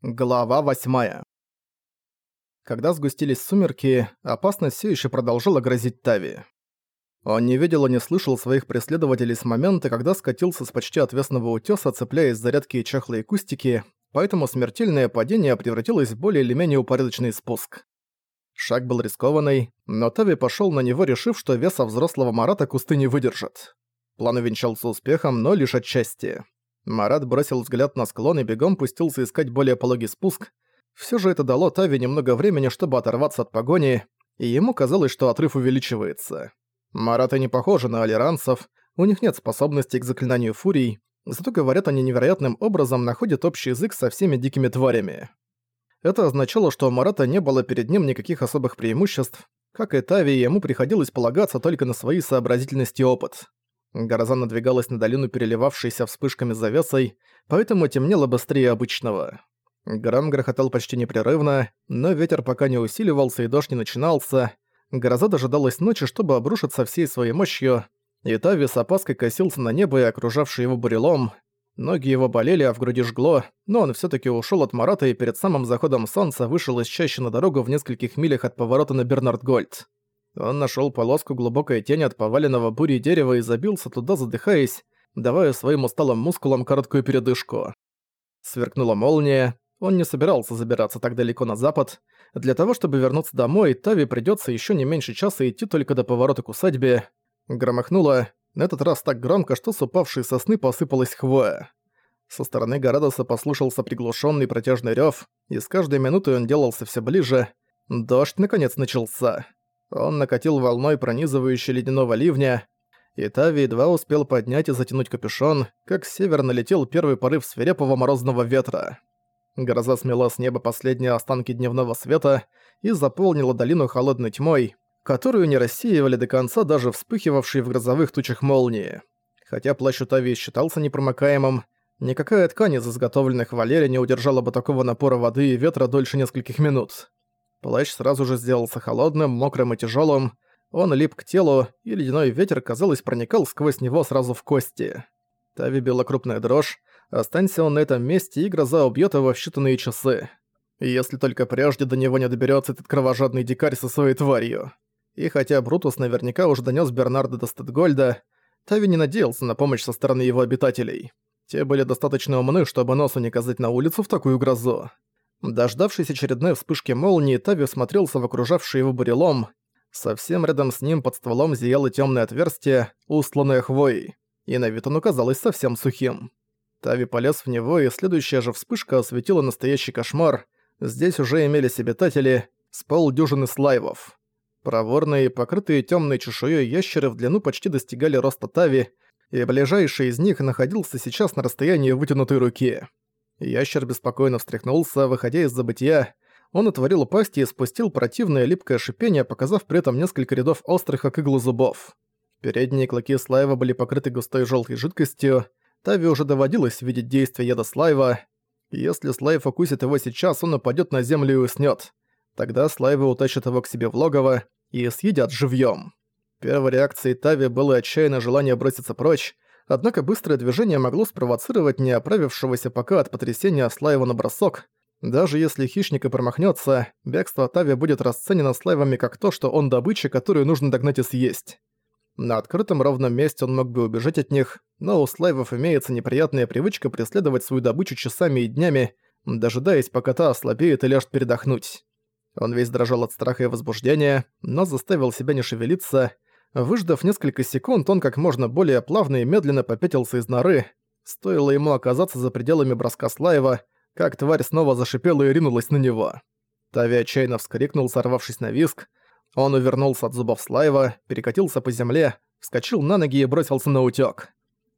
Глава 8. Когда сгустились сумерки, опасность все еще продолжала грозить Тави. Он не видел и не слышал своих преследователей с момента, когда скатился с почти отвесного утёса, цепляясь за редкие чахлые кустики, поэтому смертельное падение превратилось в более или менее упорядоченный спуск. Шаг был рискованный, но Тави пошёл на него, решив, что веса взрослого Марата кусты не выдержат. План увенчался успехом, но лишь отчасти. Марат бросил взгляд на склон и бегом пустился искать более пологий спуск. Всё же это дало Тави немного времени, чтобы оторваться от погони, и ему казалось, что отрыв увеличивается. Мараты не похожи на алиранцев, у них нет способностей к заклинанию фурий, зато говорят они невероятным образом находят общий язык со всеми дикими тварями. Это означало, что у Марата не было перед ним никаких особых преимуществ, как и Тави, ему приходилось полагаться только на свои сообразительность и опыт. Гроза надвигалась на долину, переливавшейся вспышками завесой, поэтому темнело быстрее обычного. Гром грохотал почти непрерывно, но ветер пока не усиливался и дождь не начинался. Гроза дожидалась ночи, чтобы обрушиться всей своей мощью, и Тави с опаской косился на небо и окружавший его бурелом. Ноги его болели, а в груди жгло, но он все таки ушел от Марата и перед самым заходом солнца вышел из чаще на дорогу в нескольких милях от поворота на Бернард-Гольд. Он нашел полоску глубокой тени от поваленного бури дерева и забился туда, задыхаясь, давая своим усталым мускулам короткую передышку. Сверкнула молния, он не собирался забираться так далеко на запад. Для того, чтобы вернуться домой, Тави придется еще не меньше часа идти только до поворота к усадьбе. Громыхнуло, на этот раз так громко, что с упавшей сосны посыпалась хвоя. Со стороны Горадоса послушался приглушенный протяжный рев, и с каждой минутой он делался все ближе. Дождь наконец начался. Он накатил волной пронизывающей ледяного ливня, и Тави едва успел поднять и затянуть капюшон, как с севера налетел первый порыв свирепого морозного ветра. Гроза смела с неба последние останки дневного света и заполнила долину холодной тьмой, которую не рассеивали до конца даже вспыхивавшие в грозовых тучах молнии. Хотя плащ Тави считался непромокаемым, никакая ткань из изготовленных Валерия не удержала бы такого напора воды и ветра дольше нескольких минут. Плащ сразу же сделался холодным, мокрым и тяжелым. Он лип к телу, и ледяной ветер, казалось, проникал сквозь него сразу в кости. Тави била крупная дрожь. Останься он на этом месте, и гроза убьет его в считанные часы. Если только прежде до него не доберется этот кровожадный дикарь со своей тварью. И хотя Брутус наверняка уже донес Бернарда до Стедгольда, Тави не надеялся на помощь со стороны его обитателей. Те были достаточно умны, чтобы носу не казать на улицу в такую грозу. Дождавшись очередной вспышки молнии, Тави смотрелся в окружавший его бурелом. Совсем рядом с ним под стволом зияло темное отверстие, устланное хвоей, и на вид оно казалось совсем сухим. Тави полез в него, и следующая же вспышка осветила настоящий кошмар. Здесь уже имелись обитатели с полдюжины слайвов. Проворные, покрытые темной чешуей ящеры в длину почти достигали роста Тави, и ближайший из них находился сейчас на расстоянии вытянутой руки. Ящер беспокойно встряхнулся, выходя из забытия. Он отворил пасть и спустил противное липкое шипение, показав при этом несколько рядов острых, как иглы зубов. Передние клыки Слайва были покрыты густой желтой жидкостью. Тави уже доводилось видеть действие яда Слайва. Если Слайв укусит его сейчас, он упадет на землю и уснет. Тогда Слайвы утащат его к себе в логово и съедят живьем. Первой реакцией Тави было отчаянное желание броситься прочь, Однако быстрое движение могло спровоцировать не оправившегося пока от потрясения Слаева на бросок. Даже если хищник и промахнется, бегство Тави будет расценено Слаевами как то, что он добыча, которую нужно догнать и съесть. На открытом ровном месте он мог бы убежать от них, но у Слаевов имеется неприятная привычка преследовать свою добычу часами и днями, дожидаясь, пока та ослабеет и ляжет передохнуть. Он весь дрожал от страха и возбуждения, но заставил себя не шевелиться, Выждав несколько секунд, он как можно более плавно и медленно попятился из норы. Стоило ему оказаться за пределами броска Слаева, как тварь снова зашипела и ринулась на него. Тави отчаянно вскрикнул, сорвавшись на виск. Он увернулся от зубов Слаева, перекатился по земле, вскочил на ноги и бросился на утёк.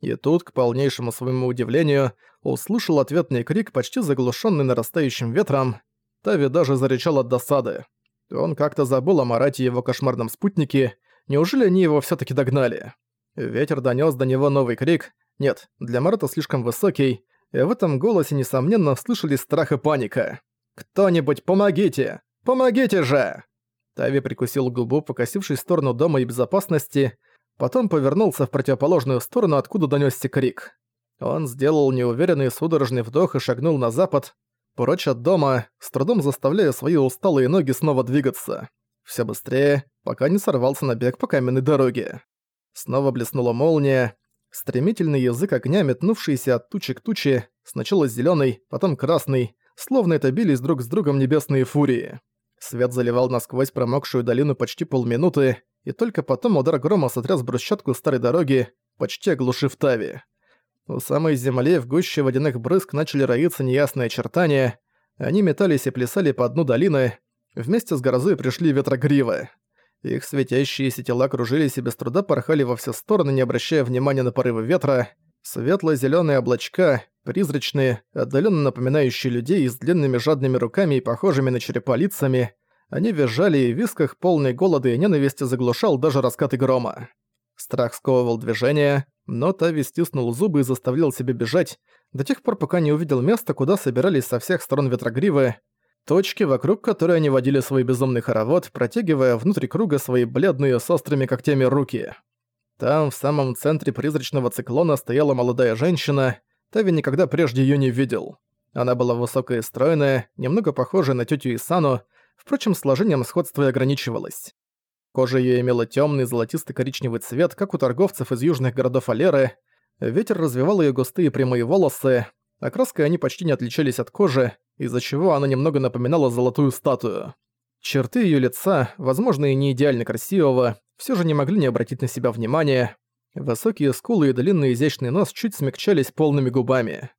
И тут, к полнейшему своему удивлению, услышал ответный крик, почти заглушенный нарастающим ветром. Тави даже зарычал от досады. Он как-то забыл о Марате и его кошмарном спутнике, Неужели они его все таки догнали? Ветер донес до него новый крик. Нет, для Марата слишком высокий, и в этом голосе, несомненно, слышались страх и паника. «Кто-нибудь помогите! Помогите же!» Тави прикусил губу, покосившись в сторону дома и безопасности, потом повернулся в противоположную сторону, откуда донёсся крик. Он сделал неуверенный судорожный вдох и шагнул на запад. прочь от дома, с трудом заставляя свои усталые ноги снова двигаться. Все быстрее, пока не сорвался на бег по каменной дороге. Снова блеснула молния, стремительный язык огня, метнувшийся от тучи к туче, сначала зеленый, потом красный, словно это бились друг с другом небесные фурии. Свет заливал насквозь промокшую долину почти полминуты, и только потом удар грома сотряс брусчатку старой дороги, почти оглушив Тави. У самой земли в гуще водяных брызг начали роиться неясные очертания, они метались и плясали по дну долины, вместе с грозой пришли ветрогривы. Их светящиеся тела кружились и без труда порхали во все стороны, не обращая внимания на порывы ветра. Светло-зелёные облачка, призрачные, отдаленно напоминающие людей с длинными жадными руками и похожими на черепа лицами, они визжали и в висках полный голода и ненависти заглушал даже раскаты грома. Страх сковывал движение, но Тави стиснул зубы и заставлял себя бежать, до тех пор, пока не увидел место, куда собирались со всех сторон ветрогривы, точки, вокруг которой они водили свой безумный хоровод, протягивая внутрь круга свои бледные с острыми когтями руки. Там, в самом центре призрачного циклона, стояла молодая женщина, Тави никогда прежде её не видел. Она была высокая и стройная, немного похожая на тётю Исану, впрочем, сложением сходства и ограничивалась. Кожа её имела тёмный золотисто-коричневый цвет, как у торговцев из южных городов Алеры. Ветер развивал её густые прямые волосы. Окраской они почти не отличались от кожи, из-за чего она немного напоминала золотую статую. Черты её лица, возможно, и не идеально красивого, всё же не могли не обратить на себя внимания. Высокие скулы и длинный изящный нос чуть смягчались полными губами.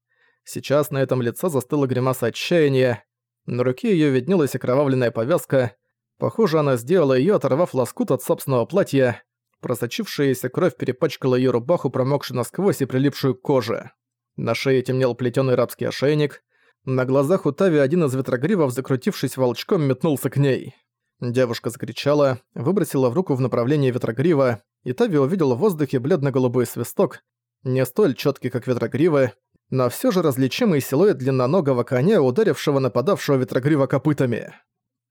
Сейчас на этом лице застыла гримаса отчаяния. На руке её виднелась окровавленная повязка, Похоже, она сделала её, оторвав лоскут от собственного платья. Просочившаяся кровь перепачкала её рубаху, промокшую насквозь и прилипшую к коже. На шее темнел плетёный рабский ошейник. На глазах у Тави один из ветрогривов, закрутившись волчком, метнулся к ней. Девушка закричала, выбросила в руку в направлении ветрогрива, и Тави увидел в воздухе бледно-голубой свисток, не столь чёткий, как ветрогривы, но всё же различимый силуэт длинноногого коня, ударившего нападавшего ветрогрива копытами.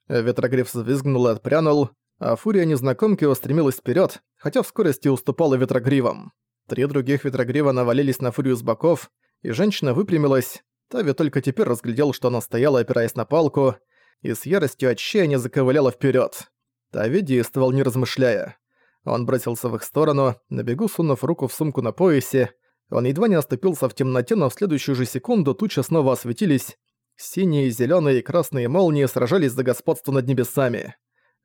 Ветрогриф взвизгнул и отпрянул, а фурия незнакомки устремилась вперед, хотя в скорости уступала ветрогривам. Три других ветрогрива навалились на фурию с боков, и женщина выпрямилась. Тави только теперь разглядел, что она стояла, опираясь на палку, и с яростью отчаяния заковыляла вперед. Тави действовал не размышляя. Он бросился в их сторону, на бегу сунув руку в сумку на поясе. Он едва не оступился в темноте, но в следующую же секунду тучи снова осветились, Синие, зеленые и красные молнии сражались за господство над небесами.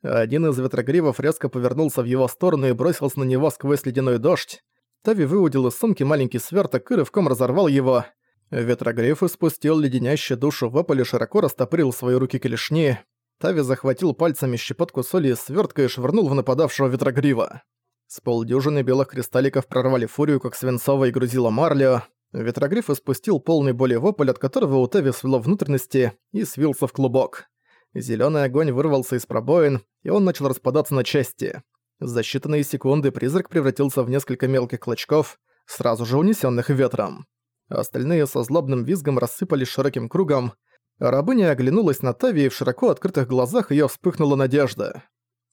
Один из ветрогривов резко повернулся в его сторону и бросился на него сквозь ледяной дождь. Тави выудил из сумки маленький сверток и рывком разорвал его. Ветрогриф испустил леденящую душу вопль и широко растопырил свои руки клешни. Тави захватил пальцами щепотку соли из свертка и швырнул в нападавшего ветрогрива. С полдюжины белых кристалликов прорвали фурию, как свинцово и грузила марлю. Ветрогриф испустил полный боли вопль, от которого у Теви свело внутренности и свился в клубок. Зелёный огонь вырвался из пробоин, и он начал распадаться на части. За считанные секунды призрак превратился в несколько мелких клочков, сразу же унесённых ветром. Остальные со злобным визгом рассыпались широким кругом. Рабыня оглянулась на Тави, и в широко открытых глазах её вспыхнула надежда.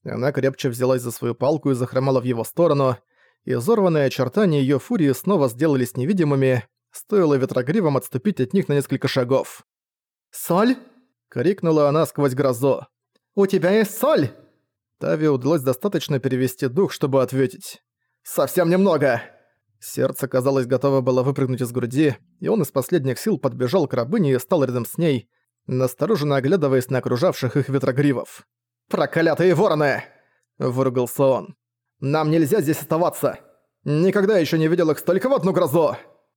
Она крепче взялась за свою палку и захромала в его сторону. Изорванные очертания её фурии снова сделались невидимыми, стоило ветрогривам отступить от них на несколько шагов. «Соль?» — крикнула она сквозь грозу. «У тебя есть соль?» Тави удалось достаточно перевести дух, чтобы ответить. «Совсем немного!» Сердце, казалось, готово было выпрыгнуть из груди, и он из последних сил подбежал к рабыне и стал рядом с ней, настороженно оглядываясь на окружавших их ветрогривов. «Проклятые вороны!» – выругался он. «Нам нельзя здесь оставаться! Никогда еще не видел их столько в одну грозу!»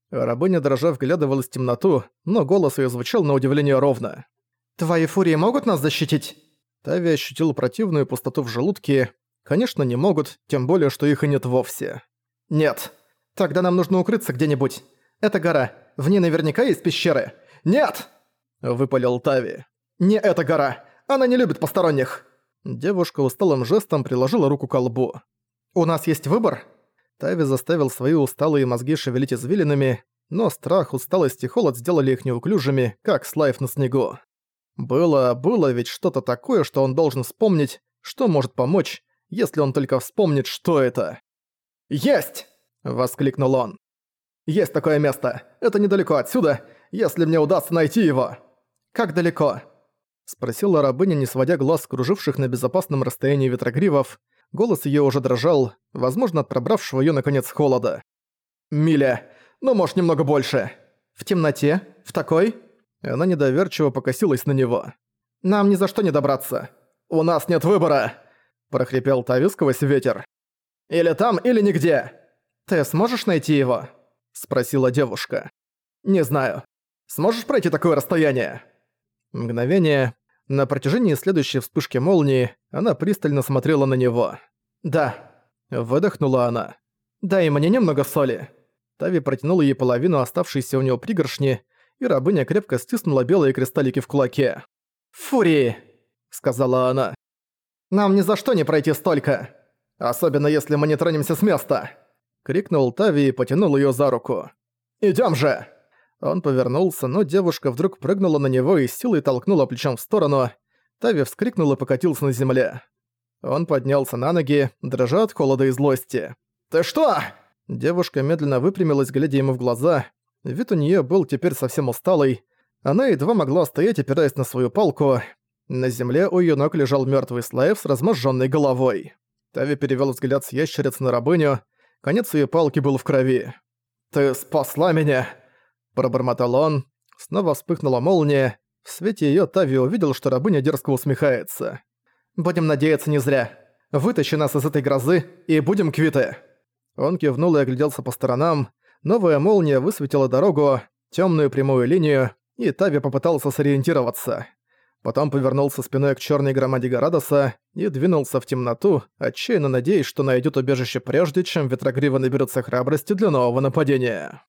Рабыня дрожа вглядывалась в темноту, но голос её звучал на удивление ровно. «Твои фурии могут нас защитить?» Тави ощутил противную пустоту в желудке. Конечно, не могут, тем более, что их и нет вовсе. «Нет. Тогда нам нужно укрыться где-нибудь. Это гора. В ней наверняка есть пещеры. Нет!» Выпалил Тави. «Не эта гора. Она не любит посторонних». Девушка усталым жестом приложила руку к лбу. «У нас есть выбор?» Тави заставил свои усталые мозги шевелить извилинами, но страх, усталость и холод сделали их неуклюжими, как слайв на снегу. Было, было ведь что-то такое, что он должен вспомнить, что может помочь, если он только вспомнит, что это. «Есть!» — воскликнул он. «Есть такое место. Это недалеко отсюда, если мне удастся найти его». Как далеко?» Спросила рабыня, не сводя глаз круживших на безопасном расстоянии ветрогривов. Голос её уже дрожал, возможно, от пробравшего её наконец холода. «Миля, ну, может, немного больше. В темноте? В такой?» Она недоверчиво покосилась на него. «Нам ни за что не добраться. У нас нет выбора!» прохрипел Тави сквозь ветер. «Или там, или нигде. Ты сможешь найти его?» спросила девушка. «Не знаю. Сможешь пройти такое расстояние?» Мгновение. На протяжении следующей вспышки молнии она пристально смотрела на него. «Да», — выдохнула она. «Дай мне немного соли». Тави протянула ей половину оставшейся у него пригоршни, и рабыня крепко стиснула белые кристаллики в кулаке. «Фурии!» — сказала она. «Нам ни за что не пройти столько! Особенно если мы не тронемся с места!» — крикнул Тави и потянул её за руку. «Идём же!» Он повернулся, но девушка вдруг прыгнула на него и силой толкнула плечом в сторону. Тави вскрикнул и покатился на земле. Он поднялся на ноги, дрожа от холода и злости. «Ты что?» Девушка медленно выпрямилась, глядя ему в глаза. Вид у неё был теперь совсем усталый. Она едва могла стоять, опираясь на свою палку. На земле у её ног лежал мёртвый Слаев с разможжённой головой. Тави перевёл взгляд с ящерицы на рабыню. Конец её палки был в крови. «Ты спасла меня!» Пробормотал он. Снова вспыхнула молния. В свете её Тави увидел, что рабыня дерзко усмехается. «Будем надеяться не зря. Вытащи нас из этой грозы, и будем квиты!» Он кивнул и огляделся по сторонам. Новая молния высветила дорогу, тёмную прямую линию, и Тави попытался сориентироваться. Потом повернулся спиной к чёрной громаде Горадоса и двинулся в темноту, отчаянно надеясь, что найдет убежище прежде, чем ветрогрива наберется храбрости для нового нападения.